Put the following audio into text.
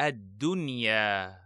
الدنيا.